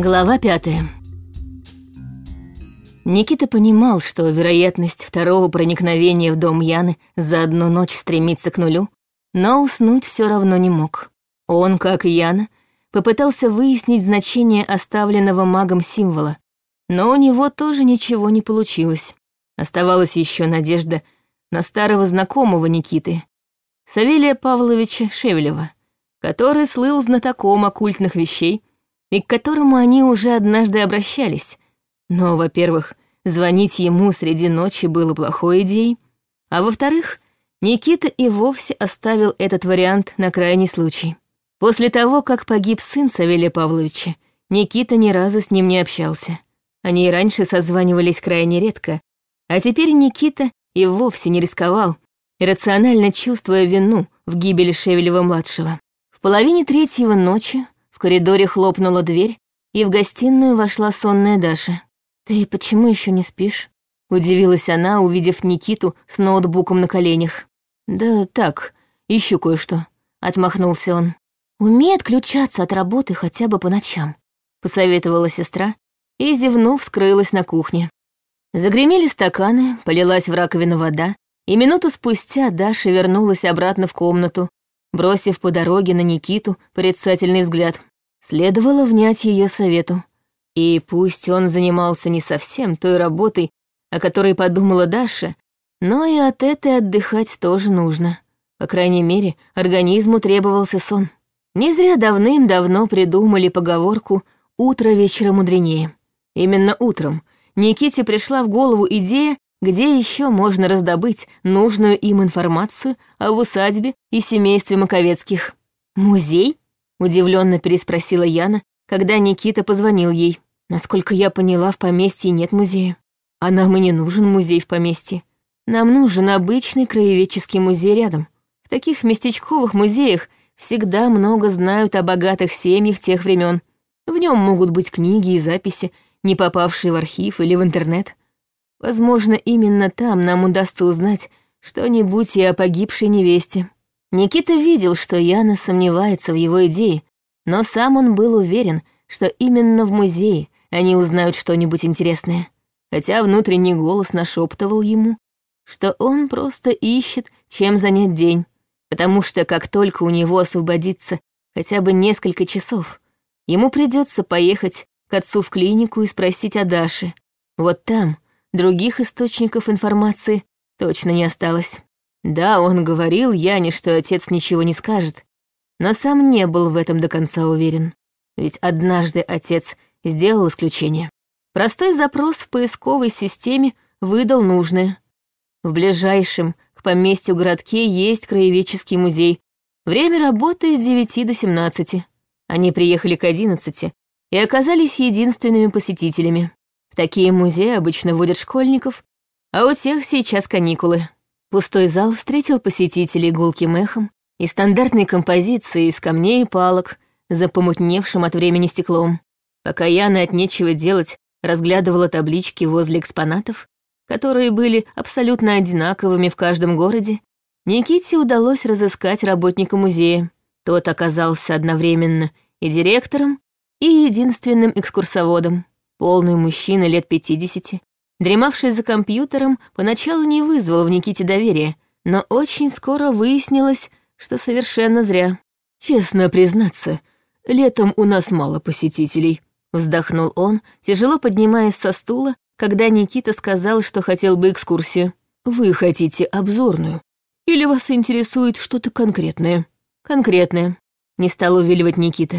Глава пятая. Никита понимал, что вероятность второго проникновения в дом Яны за одну ночь стремится к нулю, но уснуть все равно не мог. Он, как и Яна, попытался выяснить значение оставленного магом символа, но у него тоже ничего не получилось. Оставалась еще надежда на старого знакомого Никиты, Савелия Павловича Шевелева, который слыл знатоком оккультных вещей и к которому они уже однажды обращались. Но, во-первых, звонить ему среди ночи было плохой идеей, а во-вторых, Никита и вовсе оставил этот вариант на крайний случай. После того, как погиб сын Савелия Павловича, Никита ни разу с ним не общался. Они и раньше созванивались крайне редко, а теперь Никита и вовсе не рисковал, иррационально чувствуя вину в гибели Шевелева-младшего. В половине третьего ночи в коридоре хлопнула дверь, и в гостиную вошла сонная Даша. «Ты почему еще не спишь?» — удивилась она, увидев Никиту с ноутбуком на коленях. «Да так, ищу кое-что», — отмахнулся он. «Умей отключаться от работы хотя бы по ночам», — посоветовала сестра, и, зевнув, скрылась на кухне. Загремели стаканы, полилась в раковину вода, и минуту спустя Даша вернулась обратно в комнату, бросив по дороге на Никиту порицательный взгляд. Следовало внять ее совету. И пусть он занимался не совсем той работой, о которой подумала Даша, но и от этой отдыхать тоже нужно. По крайней мере, организму требовался сон. Не зря давным-давно придумали поговорку «утро вечера мудренее». Именно утром Никите пришла в голову идея где еще можно раздобыть нужную им информацию об усадьбе и семействе Маковецких. «Музей?» — удивленно переспросила Яна, когда Никита позвонил ей. «Насколько я поняла, в поместье нет музея. А нам и не нужен музей в поместье. Нам нужен обычный краеведческий музей рядом. В таких местечковых музеях всегда много знают о богатых семьях тех времен. В нем могут быть книги и записи, не попавшие в архив или в интернет. Возможно, именно там нам удастся узнать что-нибудь и о погибшей невесте. Никита видел, что Яна сомневается в его идее, но сам он был уверен, что именно в музее они узнают что-нибудь интересное. Хотя внутренний голос нашептывал ему, что он просто ищет, чем занять день, потому что как только у него освободится хотя бы несколько часов, ему придется поехать к отцу в клинику и спросить о Даше. Вот там, Других источников информации точно не осталось. Да, он говорил Яне, что отец ничего не скажет, но сам не был в этом до конца уверен. Ведь однажды отец сделал исключение. Простой запрос в поисковой системе выдал нужное. В ближайшем к поместью городке есть краеведческий музей. Время работы с 9 до 17. Они приехали к 11 и оказались единственными посетителями такие музеи обычно водят школьников, а у тех сейчас каникулы. Пустой зал встретил посетителей гулким эхом и стандартной композицией из камней и палок, за помутневшим от времени стеклом. Пока Яна от нечего делать разглядывала таблички возле экспонатов, которые были абсолютно одинаковыми в каждом городе, Никите удалось разыскать работника музея. Тот оказался одновременно и директором, и единственным экскурсоводом. Полный мужчина лет пятидесяти, дремавший за компьютером, поначалу не вызвал в Никите доверия, но очень скоро выяснилось, что совершенно зря. «Честно признаться, летом у нас мало посетителей», — вздохнул он, тяжело поднимаясь со стула, когда Никита сказал, что хотел бы экскурсию. «Вы хотите обзорную? Или вас интересует что-то конкретное?» «Конкретное», — не стал увиливать Никита.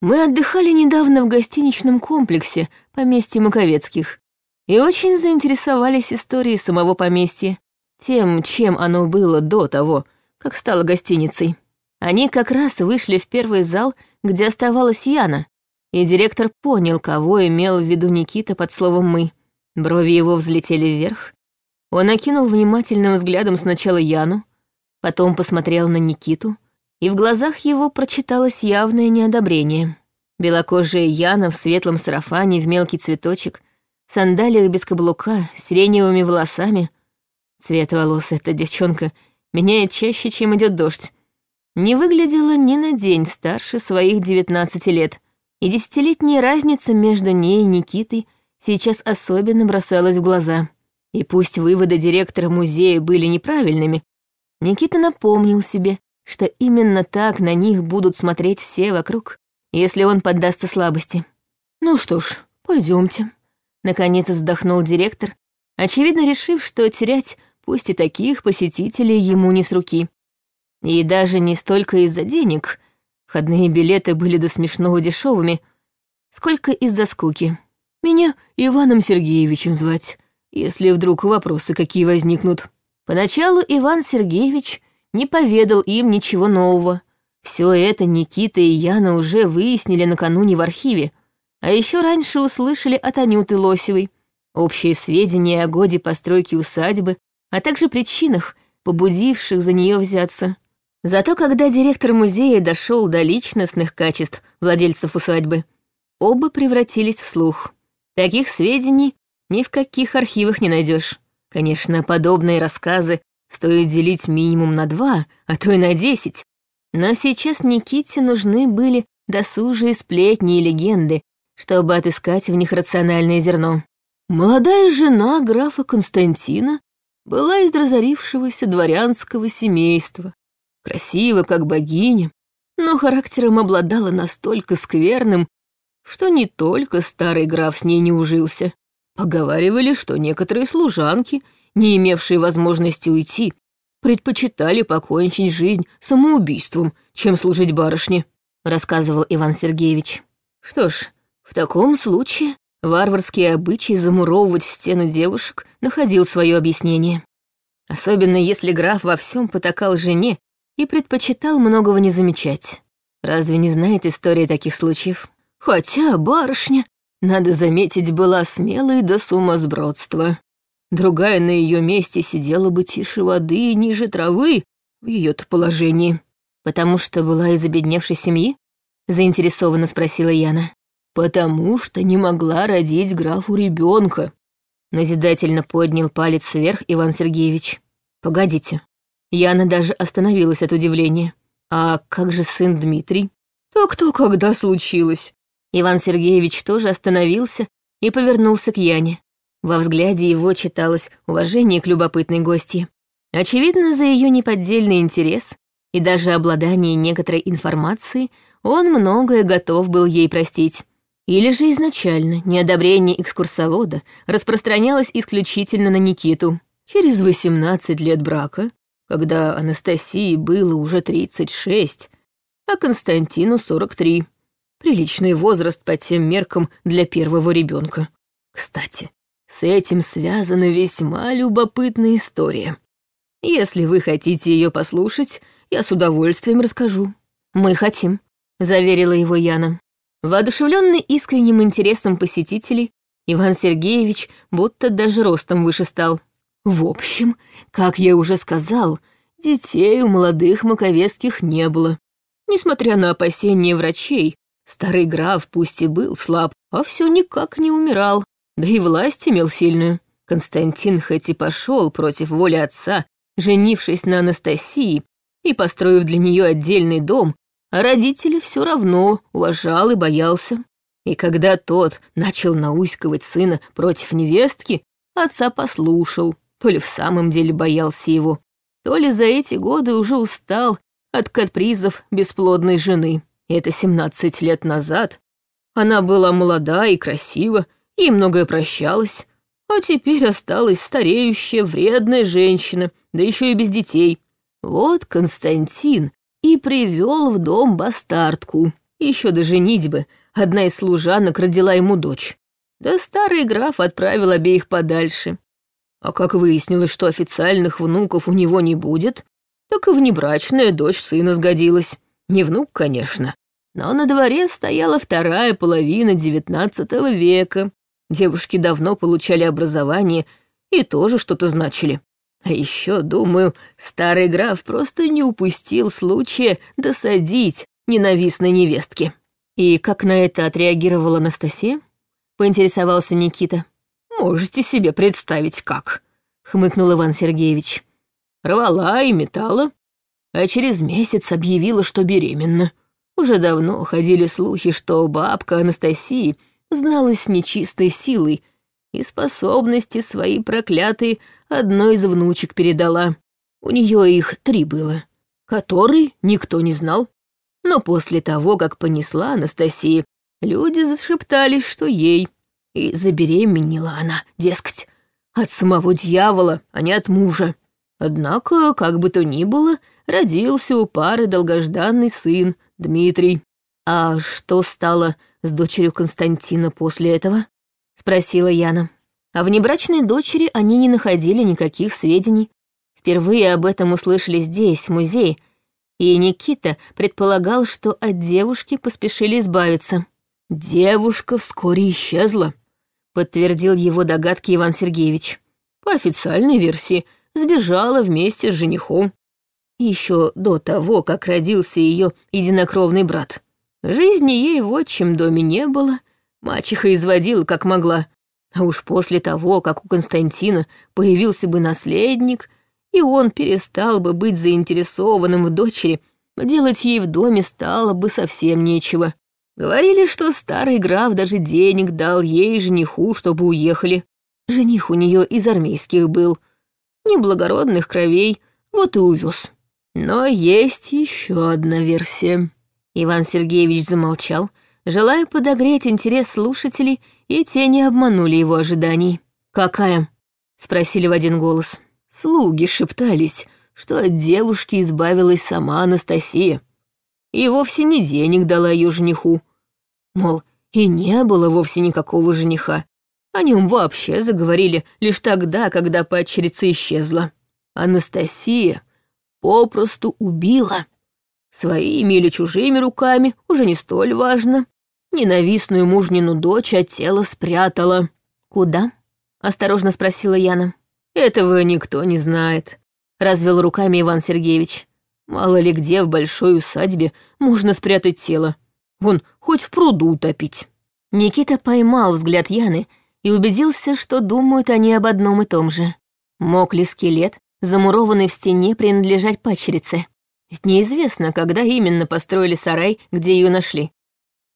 Мы отдыхали недавно в гостиничном комплексе поместья Маковецких и очень заинтересовались историей самого поместья, тем, чем оно было до того, как стало гостиницей. Они как раз вышли в первый зал, где оставалась Яна, и директор понял, кого имел в виду Никита под словом «мы». Брови его взлетели вверх. Он окинул внимательным взглядом сначала Яну, потом посмотрел на Никиту — и в глазах его прочиталось явное неодобрение. Белокожая Яна в светлом сарафане в мелкий цветочек, сандалиях без каблука, сиреневыми волосами. Цвет волос эта девчонка меняет чаще, чем идет дождь. Не выглядела ни на день старше своих девятнадцати лет. И десятилетняя разница между ней и Никитой сейчас особенно бросалась в глаза. И пусть выводы директора музея были неправильными, Никита напомнил себе, что именно так на них будут смотреть все вокруг, если он поддастся слабости. «Ну что ж, пойдемте. Наконец вздохнул директор, очевидно решив, что терять пусть и таких посетителей ему не с руки. И даже не столько из-за денег, входные билеты были до смешного дешевыми, сколько из-за скуки. Меня Иваном Сергеевичем звать, если вдруг вопросы какие возникнут. Поначалу Иван Сергеевич не поведал им ничего нового. Все это Никита и Яна уже выяснили накануне в архиве, а еще раньше услышали от Анюты Лосевой общие сведения о годе постройки усадьбы, а также причинах, побудивших за нее взяться. Зато когда директор музея дошел до личностных качеств владельцев усадьбы, оба превратились в слух. Таких сведений ни в каких архивах не найдешь. Конечно, подобные рассказы стоит делить минимум на два, а то и на десять. Но сейчас Никите нужны были досужие сплетни и легенды, чтобы отыскать в них рациональное зерно. Молодая жена графа Константина была из разорившегося дворянского семейства, красива, как богиня, но характером обладала настолько скверным, что не только старый граф с ней не ужился. Поговаривали, что некоторые служанки, не имевшие возможности уйти, предпочитали покончить жизнь самоубийством, чем служить барышне, рассказывал Иван Сергеевич. Что ж, в таком случае варварский обычай замуровывать в стену девушек находил свое объяснение. Особенно если граф во всем потакал жене и предпочитал многого не замечать. Разве не знает история таких случаев? Хотя барышня, надо заметить, была смелой до сумасбродства. Другая на ее месте сидела бы тише воды и ниже травы в ее-то положении. Потому что была из обедневшей семьи? Заинтересованно спросила Яна потому что не могла родить графу ребенка. Назидательно поднял палец вверх Иван Сергеевич. Погодите. Яна даже остановилась от удивления. А как же сын Дмитрий? Так то когда случилось? Иван Сергеевич тоже остановился и повернулся к Яне. Во взгляде его читалось уважение к любопытной гости. Очевидно, за ее неподдельный интерес и даже обладание некоторой информацией он многое готов был ей простить. Или же изначально неодобрение экскурсовода распространялось исключительно на Никиту. Через 18 лет брака, когда Анастасии было уже 36, а Константину 43. Приличный возраст по тем меркам для первого ребенка. Кстати, с этим связана весьма любопытная история. Если вы хотите ее послушать, я с удовольствием расскажу. Мы хотим, заверила его Яна. Воодушевленный искренним интересом посетителей, Иван Сергеевич будто даже ростом выше стал. В общем, как я уже сказал, детей у молодых маковецких не было. Несмотря на опасения врачей, старый граф пусть и был слаб, а все никак не умирал, да и власть имел сильную. Константин хоть и пошел против воли отца, женившись на Анастасии и построив для нее отдельный дом, родителей все равно уважал и боялся. И когда тот начал науськивать сына против невестки, отца послушал, то ли в самом деле боялся его, то ли за эти годы уже устал от капризов бесплодной жены. Это семнадцать лет назад. Она была молода и красива, и многое прощалась, а теперь осталась стареющая, вредная женщина, да еще и без детей. Вот Константин и привел в дом бастардку. Еще до женитьбы одна из служанок родила ему дочь. Да старый граф отправил обеих подальше. А как выяснилось, что официальных внуков у него не будет, так и внебрачная дочь сына сгодилась. Не внук, конечно, но на дворе стояла вторая половина девятнадцатого века. Девушки давно получали образование и тоже что-то значили. А еще, думаю, старый граф просто не упустил случая досадить ненавистной невестке. И как на это отреагировала Анастасия? Поинтересовался Никита. Можете себе представить, как, хмыкнул Иван Сергеевич. Рвала и метала, а через месяц объявила, что беременна. Уже давно ходили слухи, что бабка Анастасии зналась нечистой силой и способности свои проклятые одной из внучек передала. У нее их три было, который никто не знал. Но после того, как понесла Анастасия, люди зашептались, что ей. И забеременела она, дескать, от самого дьявола, а не от мужа. Однако, как бы то ни было, родился у пары долгожданный сын, Дмитрий. А что стало с дочерью Константина после этого? Спросила Яна. О внебрачной дочери они не находили никаких сведений. Впервые об этом услышали здесь, в музее, и Никита предполагал, что от девушки поспешили избавиться. «Девушка вскоре исчезла», — подтвердил его догадки Иван Сергеевич. «По официальной версии, сбежала вместе с женихом. Еще до того, как родился ее единокровный брат. Жизни ей в отчим доме не было, мачеха изводила как могла. А уж после того, как у Константина появился бы наследник, и он перестал бы быть заинтересованным в дочери, делать ей в доме стало бы совсем нечего. Говорили, что старый граф даже денег дал ей жениху, чтобы уехали. Жених у нее из армейских был, неблагородных кровей, вот и увез. Но есть еще одна версия. Иван Сергеевич замолчал, желая подогреть интерес слушателей, и те не обманули его ожиданий. «Какая?» — спросили в один голос. Слуги шептались, что от девушки избавилась сама Анастасия. И вовсе не денег дала ее жениху. Мол, и не было вовсе никакого жениха. О нем вообще заговорили лишь тогда, когда падчерица исчезла. Анастасия попросту убила. Своими или чужими руками, уже не столь важно. Ненавистную мужнину дочь от тела спрятала. «Куда?» — осторожно спросила Яна. «Этого никто не знает», — развел руками Иван Сергеевич. «Мало ли где в большой усадьбе можно спрятать тело. Вон, хоть в пруду утопить». Никита поймал взгляд Яны и убедился, что думают они об одном и том же. Мог ли скелет, замурованный в стене, принадлежать падчерице? Ведь неизвестно, когда именно построили сарай, где ее нашли.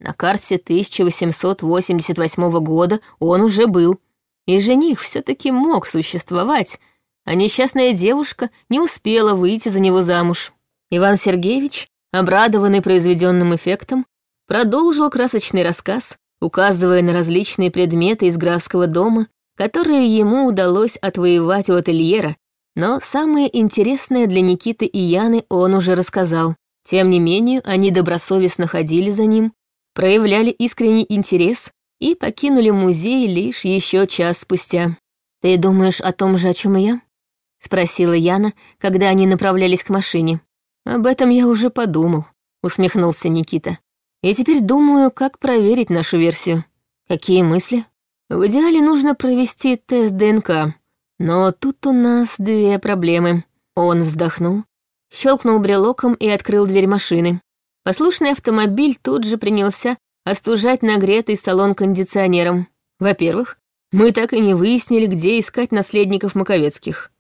На карте 1888 года он уже был. И жених все таки мог существовать, а несчастная девушка не успела выйти за него замуж. Иван Сергеевич, обрадованный произведенным эффектом, продолжил красочный рассказ, указывая на различные предметы из графского дома, которые ему удалось отвоевать у ательера, но самое интересное для Никиты и Яны он уже рассказал. Тем не менее, они добросовестно ходили за ним, проявляли искренний интерес и покинули музей лишь еще час спустя. «Ты думаешь о том же, о чем и я?» — спросила Яна, когда они направлялись к машине. «Об этом я уже подумал», — усмехнулся Никита. «И теперь думаю, как проверить нашу версию. Какие мысли? В идеале нужно провести тест ДНК, но тут у нас две проблемы. Он вздохнул, щелкнул брелоком и открыл дверь машины. Послушный автомобиль тут же принялся остужать нагретый салон кондиционером. Во-первых, мы так и не выяснили, где искать наследников Маковецких.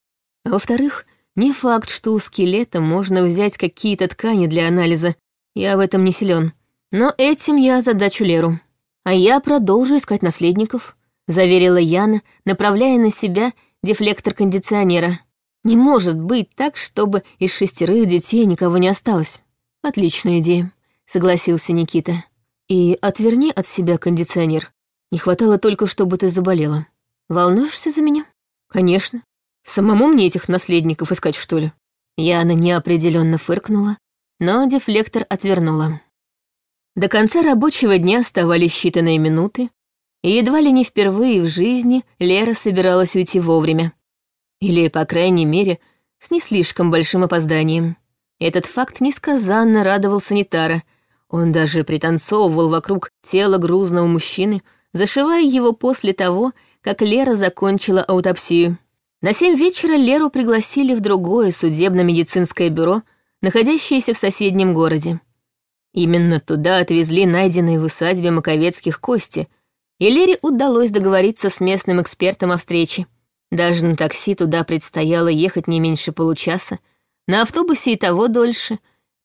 А во-вторых, не факт, что у скелета можно взять какие-то ткани для анализа. Я в этом не силен. Но этим я задачу Леру. А я продолжу искать наследников, заверила Яна, направляя на себя дефлектор кондиционера. Не может быть так, чтобы из шестерых детей никого не осталось. Отличная идея, согласился Никита. И отверни от себя кондиционер. Не хватало только, чтобы ты заболела. Волнуешься за меня? Конечно. Самому мне этих наследников искать, что ли? Яна неопределенно фыркнула, но дефлектор отвернула. До конца рабочего дня оставались считанные минуты, и едва ли не впервые в жизни Лера собиралась уйти вовремя. Или, по крайней мере, с не слишком большим опозданием. Этот факт несказанно радовал санитара. Он даже пританцовывал вокруг тела грузного мужчины, зашивая его после того, как Лера закончила аутопсию. На семь вечера Леру пригласили в другое судебно-медицинское бюро, находящееся в соседнем городе. Именно туда отвезли найденные в усадьбе Маковецких кости — и Лере удалось договориться с местным экспертом о встрече. Даже на такси туда предстояло ехать не меньше получаса, на автобусе и того дольше,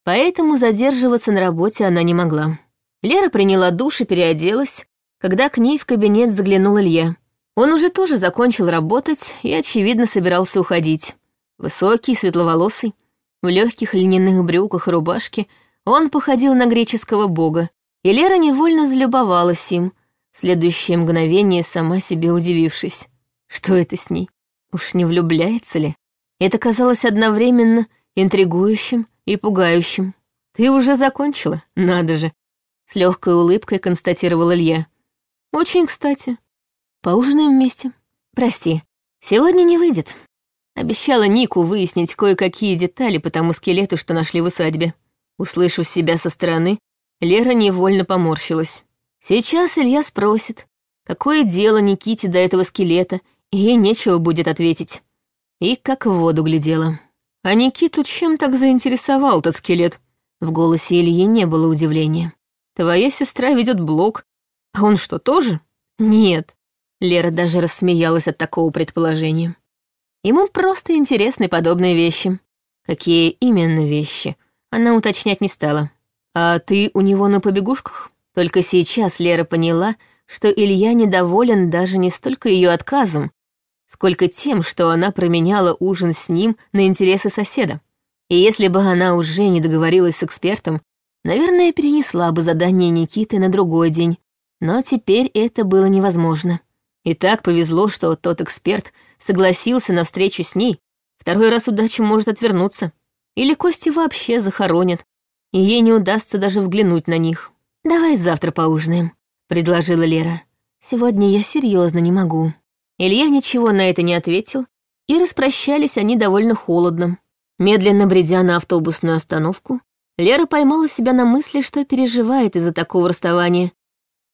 поэтому задерживаться на работе она не могла. Лера приняла душ и переоделась, когда к ней в кабинет заглянул Илья. Он уже тоже закончил работать и, очевидно, собирался уходить. Высокий, светловолосый, в легких льняных брюках и рубашке, он походил на греческого бога, и Лера невольно залюбовалась им, в следующее мгновение сама себе удивившись. Что это с ней? Уж не влюбляется ли? Это казалось одновременно интригующим и пугающим. «Ты уже закончила, надо же!» С легкой улыбкой констатировал Илья. «Очень кстати. Поужинаем вместе. Прости, сегодня не выйдет. Обещала Нику выяснить кое-какие детали по тому скелету, что нашли в усадьбе. Услышав себя со стороны, Лера невольно поморщилась. Сейчас Илья спросит, какое дело Никите до этого скелета, и ей нечего будет ответить. И как в воду глядела. А Никиту чем так заинтересовал тот скелет? В голосе Ильи не было удивления. Твоя сестра ведет блог, а он что, тоже? Нет. Лера даже рассмеялась от такого предположения. Ему просто интересны подобные вещи. Какие именно вещи, она уточнять не стала. А ты у него на побегушках? Только сейчас Лера поняла, что Илья недоволен даже не столько ее отказом, сколько тем, что она променяла ужин с ним на интересы соседа. И если бы она уже не договорилась с экспертом, наверное, перенесла бы задание Никиты на другой день. Но теперь это было невозможно. И так повезло, что тот эксперт согласился на встречу с ней. Второй раз удача может отвернуться. Или кости вообще захоронят, и ей не удастся даже взглянуть на них. «Давай завтра поужинаем», — предложила Лера. «Сегодня я серьезно не могу». Илья ничего на это не ответил, и распрощались они довольно холодно. Медленно бредя на автобусную остановку, Лера поймала себя на мысли, что переживает из-за такого расставания.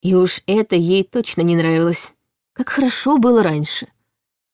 И уж это ей точно не нравилось. Как хорошо было раньше.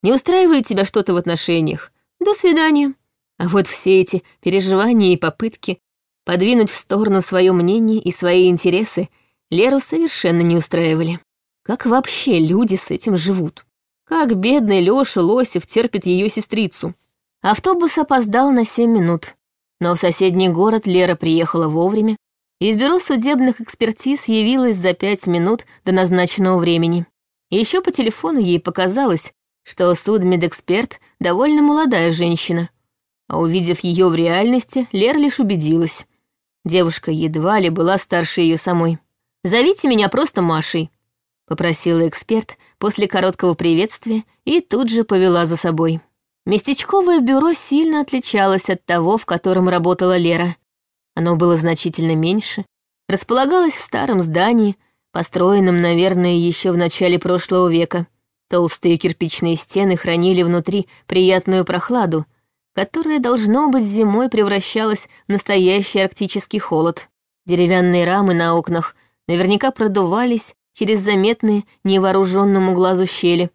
Не устраивает тебя что-то в отношениях. До свидания. А вот все эти переживания и попытки подвинуть в сторону свое мнение и свои интересы Леру совершенно не устраивали. Как вообще люди с этим живут? Как бедный Лёша Лосев терпит ее сестрицу? Автобус опоздал на семь минут, но в соседний город Лера приехала вовремя, и в бюро судебных экспертиз явилась за пять минут до назначенного времени. Еще по телефону ей показалось, что судмедэксперт довольно молодая женщина. А увидев ее в реальности, Лер лишь убедилась. Девушка едва ли была старше ее самой. «Зовите меня просто Машей», — попросила эксперт после короткого приветствия и тут же повела за собой. Местечковое бюро сильно отличалось от того, в котором работала Лера. Оно было значительно меньше, располагалось в старом здании, построенном, наверное, еще в начале прошлого века. Толстые кирпичные стены хранили внутри приятную прохладу, которая, должно быть, зимой превращалась в настоящий арктический холод. Деревянные рамы на окнах наверняка продувались через заметные невооруженному глазу щели.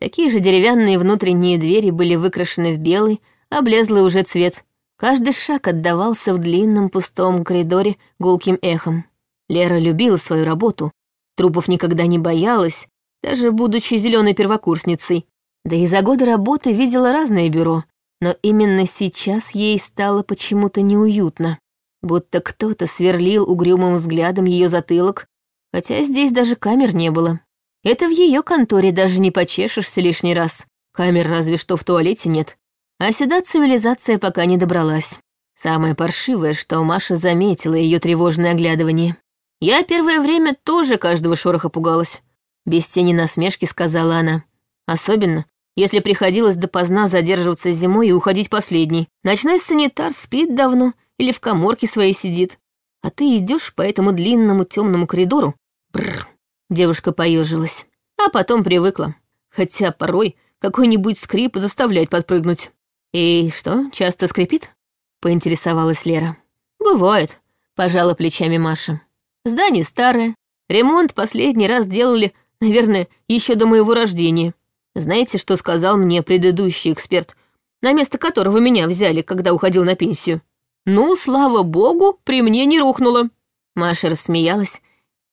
Такие же деревянные внутренние двери были выкрашены в белый, облезлый уже цвет. Каждый шаг отдавался в длинном пустом коридоре гулким эхом. Лера любила свою работу, трупов никогда не боялась, даже будучи зеленой первокурсницей. Да и за годы работы видела разные бюро, но именно сейчас ей стало почему-то неуютно. Будто кто-то сверлил угрюмым взглядом ее затылок, хотя здесь даже камер не было. Это в ее конторе даже не почешешься лишний раз. Камер разве что в туалете нет. А сюда цивилизация пока не добралась. Самое паршивое, что Маша заметила ее тревожное оглядывание. Я первое время тоже каждого шороха пугалась. Без тени насмешки сказала она. Особенно, если приходилось допоздна задерживаться зимой и уходить последней. Ночной санитар спит давно или в коморке своей сидит. А ты идешь по этому длинному темному коридору. Бррр. Девушка поежилась. А потом привыкла. Хотя порой какой-нибудь скрип заставляет подпрыгнуть. «И что, часто скрипит?» — поинтересовалась Лера. «Бывает», — пожала плечами Маша. «Здание старое. Ремонт последний раз делали Наверное, еще до моего рождения. Знаете, что сказал мне предыдущий эксперт, на место которого меня взяли, когда уходил на пенсию? Ну, слава богу, при мне не рухнуло. Маша рассмеялась,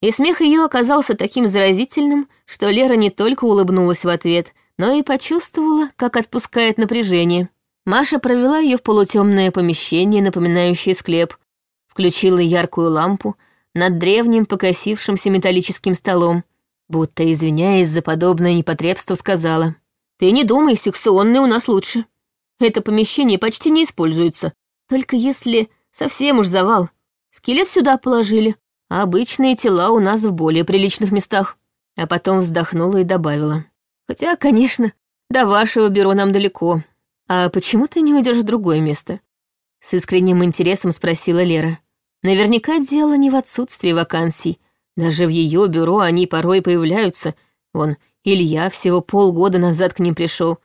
и смех ее оказался таким заразительным, что Лера не только улыбнулась в ответ, но и почувствовала, как отпускает напряжение. Маша провела ее в полутемное помещение, напоминающее склеп, включила яркую лампу над древним покосившимся металлическим столом, будто, извиняясь за подобное непотребство, сказала. «Ты не думай, секционный у нас лучше. Это помещение почти не используется, только если совсем уж завал. Скелет сюда положили, обычные тела у нас в более приличных местах». А потом вздохнула и добавила. «Хотя, конечно, до вашего бюро нам далеко. А почему ты не уйдешь в другое место?» С искренним интересом спросила Лера. Наверняка дело не в отсутствии вакансий. Даже в ее бюро они порой появляются. Вон, Илья всего полгода назад к ним пришел.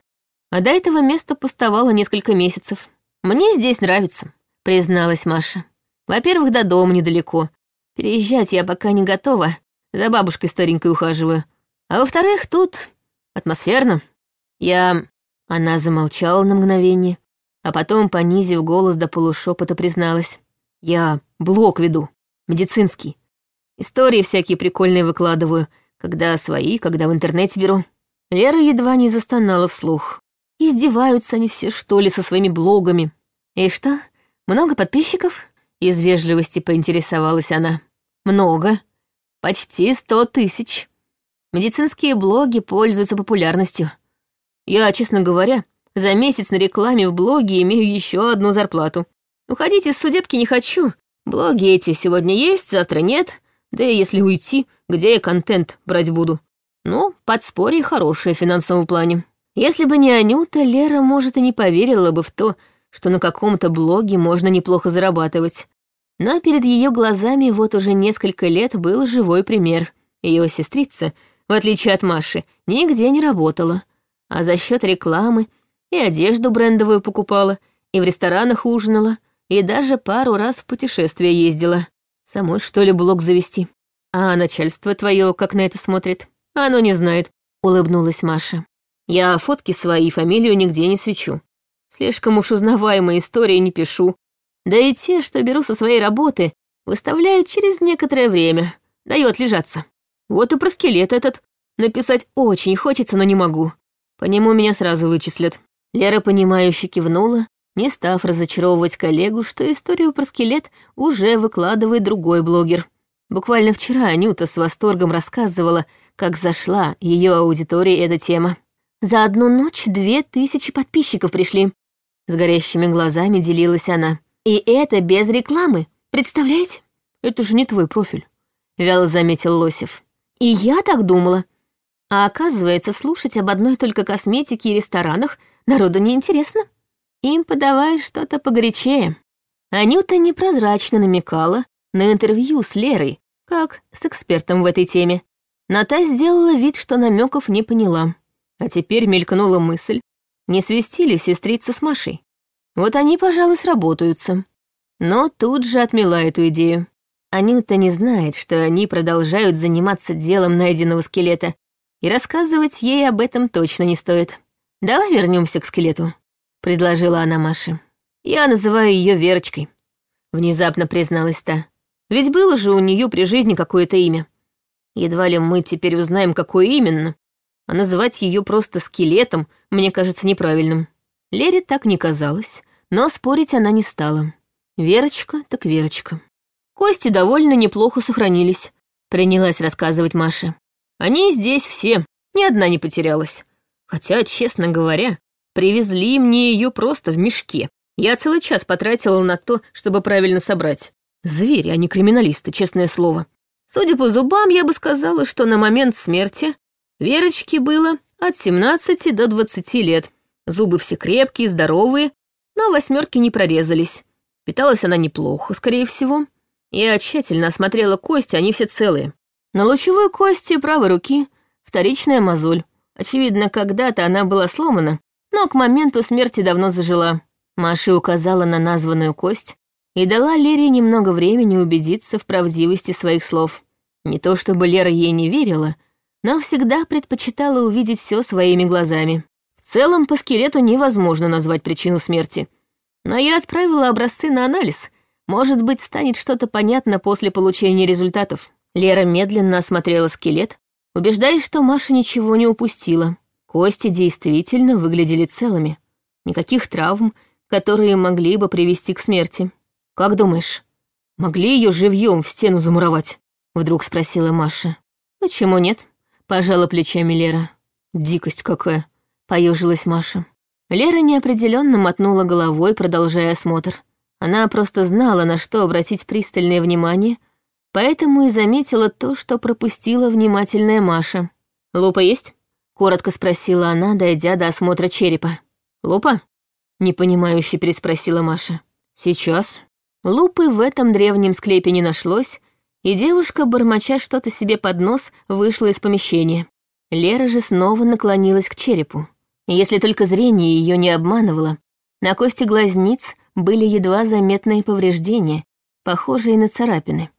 А до этого место пустовало несколько месяцев. Мне здесь нравится, призналась Маша. Во-первых, до дома недалеко. Переезжать я пока не готова. За бабушкой старенькой ухаживаю. А во-вторых, тут атмосферно. Я... Она замолчала на мгновение, а потом, понизив голос до полушепота, призналась. Я блог веду, медицинский. Истории всякие прикольные выкладываю, когда свои, когда в интернете беру. Лера едва не застонала вслух. Издеваются они все, что ли, со своими блогами. И что, много подписчиков? Из вежливости поинтересовалась она. Много. Почти сто тысяч. Медицинские блоги пользуются популярностью. Я, честно говоря, за месяц на рекламе в блоге имею еще одну зарплату. Уходить из судебки не хочу. Блоги эти сегодня есть, завтра нет. Да и если уйти, где я контент брать буду? Ну, подспорье хорошее в финансовом плане. Если бы не Анюта, Лера, может, и не поверила бы в то, что на каком-то блоге можно неплохо зарабатывать. Но перед ее глазами вот уже несколько лет был живой пример. Ее сестрица, в отличие от Маши, нигде не работала, а за счет рекламы и одежду брендовую покупала, и в ресторанах ужинала, и даже пару раз в путешествие ездила. Самой, что ли, блог завести? А начальство твое как на это смотрит? Оно не знает, улыбнулась Маша. Я фотки свои, фамилию нигде не свечу. Слишком уж узнаваемые истории не пишу. Да и те, что беру со своей работы, выставляют через некоторое время. Даю отлежаться. Вот и про скелет этот. Написать очень хочется, но не могу. По нему меня сразу вычислят. Лера, понимающе кивнула, не став разочаровывать коллегу, что историю про скелет уже выкладывает другой блогер. Буквально вчера Анюта с восторгом рассказывала, как зашла ее аудитории эта тема. За одну ночь две тысячи подписчиков пришли. С горящими глазами делилась она. И это без рекламы, представляете? Это же не твой профиль, вяло заметил Лосев. И я так думала. А оказывается, слушать об одной только косметике и ресторанах народу неинтересно. Им подавай что-то погорячее. Анюта непрозрачно намекала на интервью с Лерой, как с экспертом в этой теме. Но та сделала вид, что намеков не поняла. А теперь мелькнула мысль, не свести ли сестрицу с Машей. Вот они, пожалуй, сработаются. Но тут же отмела эту идею. Анюта не знает, что они продолжают заниматься делом найденного скелета, и рассказывать ей об этом точно не стоит. Давай вернемся к скелету предложила она Маше. «Я называю ее Верочкой», — внезапно призналась та. «Ведь было же у нее при жизни какое-то имя. Едва ли мы теперь узнаем, какое именно, а называть ее просто скелетом мне кажется неправильным». Лере так не казалось, но спорить она не стала. Верочка так Верочка. Кости довольно неплохо сохранились, принялась рассказывать Маша. Они здесь все, ни одна не потерялась. Хотя, честно говоря, Привезли мне ее просто в мешке. Я целый час потратила на то, чтобы правильно собрать. Звери, а не криминалисты, честное слово. Судя по зубам, я бы сказала, что на момент смерти Верочке было от 17 до 20 лет. Зубы все крепкие, здоровые, но восьмерки не прорезались. Питалась она неплохо, скорее всего. Я тщательно осмотрела кости, они все целые. На лучевой кости правой руки вторичная мозоль. Очевидно, когда-то она была сломана, но к моменту смерти давно зажила. Маша указала на названную кость и дала Лере немного времени убедиться в правдивости своих слов. Не то чтобы Лера ей не верила, но всегда предпочитала увидеть все своими глазами. Целом, по скелету невозможно назвать причину смерти. Но я отправила образцы на анализ. Может быть, станет что-то понятно после получения результатов. Лера медленно осмотрела скелет, убеждаясь, что Маша ничего не упустила. Кости действительно выглядели целыми. Никаких травм, которые могли бы привести к смерти. Как думаешь, Могли ее живьем в стену замуровать? Вдруг спросила Маша. Почему нет? Пожала плечами Лера. Дикость какая, поежилась Маша. Лера неопределенно мотнула головой, продолжая осмотр. Она просто знала, на что обратить пристальное внимание, поэтому и заметила то, что пропустила внимательная Маша. «Лупа есть?» — коротко спросила она, дойдя до осмотра черепа. «Лупа?» — непонимающе переспросила Маша. «Сейчас». Лупы в этом древнем склепе не нашлось, и девушка, бормоча что-то себе под нос, вышла из помещения. Лера же снова наклонилась к черепу. Если только зрение ее не обманывало, на кости глазниц были едва заметные повреждения, похожие на царапины.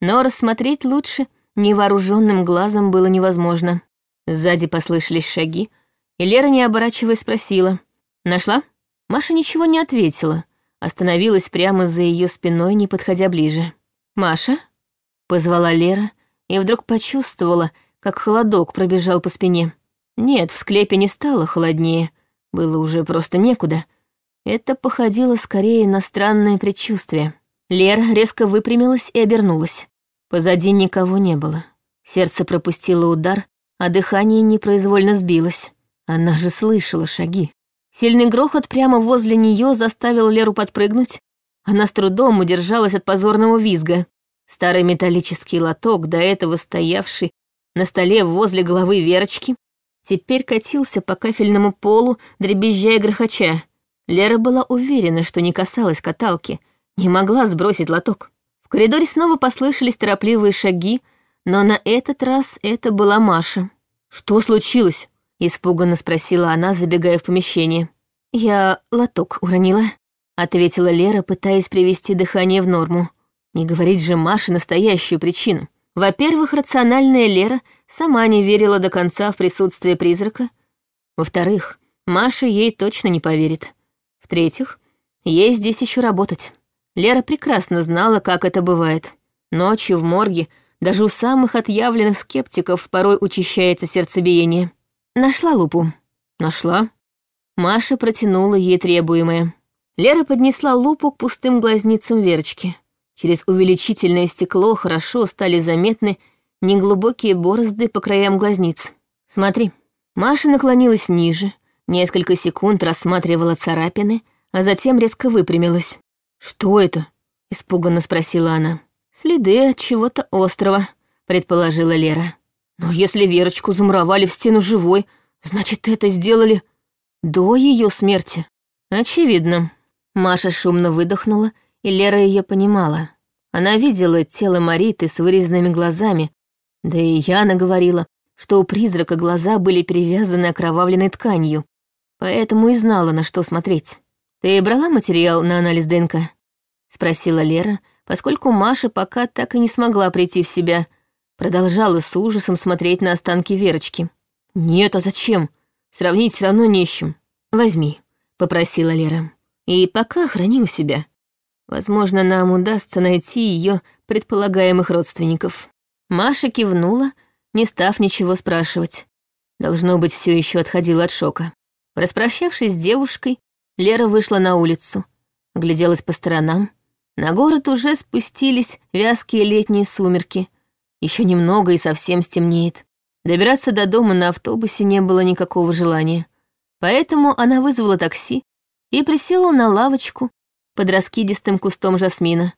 Но рассмотреть лучше невооруженным глазом было невозможно. Сзади послышались шаги, и Лера, не оборачиваясь, спросила. «Нашла?» Маша ничего не ответила, остановилась прямо за ее спиной, не подходя ближе. «Маша?» — позвала Лера, и вдруг почувствовала, как холодок пробежал по спине. Нет, в склепе не стало холоднее, было уже просто некуда. Это походило скорее на странное предчувствие. Лера резко выпрямилась и обернулась. Позади никого не было. Сердце пропустило удар, а дыхание непроизвольно сбилось. Она же слышала шаги. Сильный грохот прямо возле нее заставил Леру подпрыгнуть. Она с трудом удержалась от позорного визга. Старый металлический лоток, до этого стоявший на столе возле головы Верочки, теперь катился по кафельному полу, дребезжа и грохоча. Лера была уверена, что не касалась каталки, не могла сбросить лоток. В коридоре снова послышались торопливые шаги, но на этот раз это была Маша. «Что случилось?» — испуганно спросила она, забегая в помещение. «Я лоток уронила», — ответила Лера, пытаясь привести дыхание в норму. Не говорить же Маше настоящую причину. Во-первых, рациональная Лера сама не верила до конца в присутствие призрака. Во-вторых, Маша ей точно не поверит. В-третьих, ей здесь еще работать. Лера прекрасно знала, как это бывает. Ночью в морге даже у самых отъявленных скептиков порой учащается сердцебиение. Нашла лупу. Нашла. Маша протянула ей требуемое. Лера поднесла лупу к пустым глазницам Верочки. Через увеличительное стекло хорошо стали заметны неглубокие борозды по краям глазниц. «Смотри». Маша наклонилась ниже, несколько секунд рассматривала царапины, а затем резко выпрямилась. «Что это?» — испуганно спросила она. «Следы от чего-то острого», — предположила Лера. «Но если Верочку замуровали в стену живой, значит, это сделали до ее смерти». «Очевидно». Маша шумно выдохнула и Лера ее понимала. Она видела тело Мариты с вырезанными глазами, да и Яна говорила, что у призрака глаза были перевязаны окровавленной тканью, поэтому и знала, на что смотреть. «Ты брала материал на анализ ДНК?» — спросила Лера, поскольку Маша пока так и не смогла прийти в себя, продолжала с ужасом смотреть на останки Верочки. «Нет, а зачем? Сравнить все равно не с чем. Возьми», — попросила Лера. «И пока храни у себя. Возможно, нам удастся найти ее предполагаемых родственников. Маша кивнула, не став ничего спрашивать. Должно быть, все еще отходила от шока. Распрощавшись с девушкой, Лера вышла на улицу, огляделась по сторонам. На город уже спустились вязкие летние сумерки. Еще немного и совсем стемнеет. Добираться до дома на автобусе не было никакого желания. Поэтому она вызвала такси и присела на лавочку под раскидистым кустом жасмина,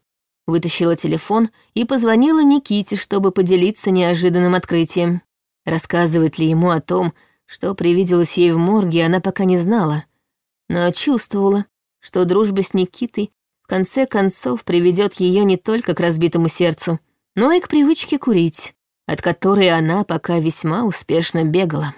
вытащила телефон и позвонила Никите, чтобы поделиться неожиданным открытием. Рассказывает ли ему о том, что привиделось ей в морге, она пока не знала, но чувствовала, что дружба с Никитой в конце концов приведет ее не только к разбитому сердцу, но и к привычке курить, от которой она пока весьма успешно бегала.